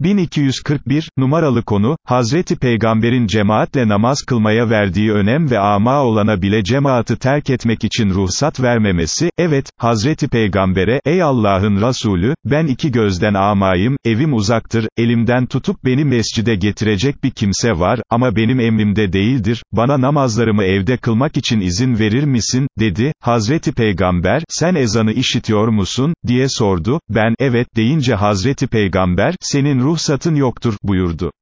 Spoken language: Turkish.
1241, numaralı konu, Hazreti Peygamber'in cemaatle namaz kılmaya verdiği önem ve ama olana bile cemaati terk etmek için ruhsat vermemesi, evet, Hazreti Peygamber'e, ey Allah'ın Resulü, ben iki gözden amayım, evim uzaktır, elimden tutup beni mescide getirecek bir kimse var, ama benim emrimde değildir, bana namazlarımı evde kılmak için izin verir misin, dedi, Hazreti Peygamber, sen ezanı işitiyor musun, diye sordu, ben, evet, deyince Hazreti Peygamber, senin ruhsatın yoktur, buyurdu.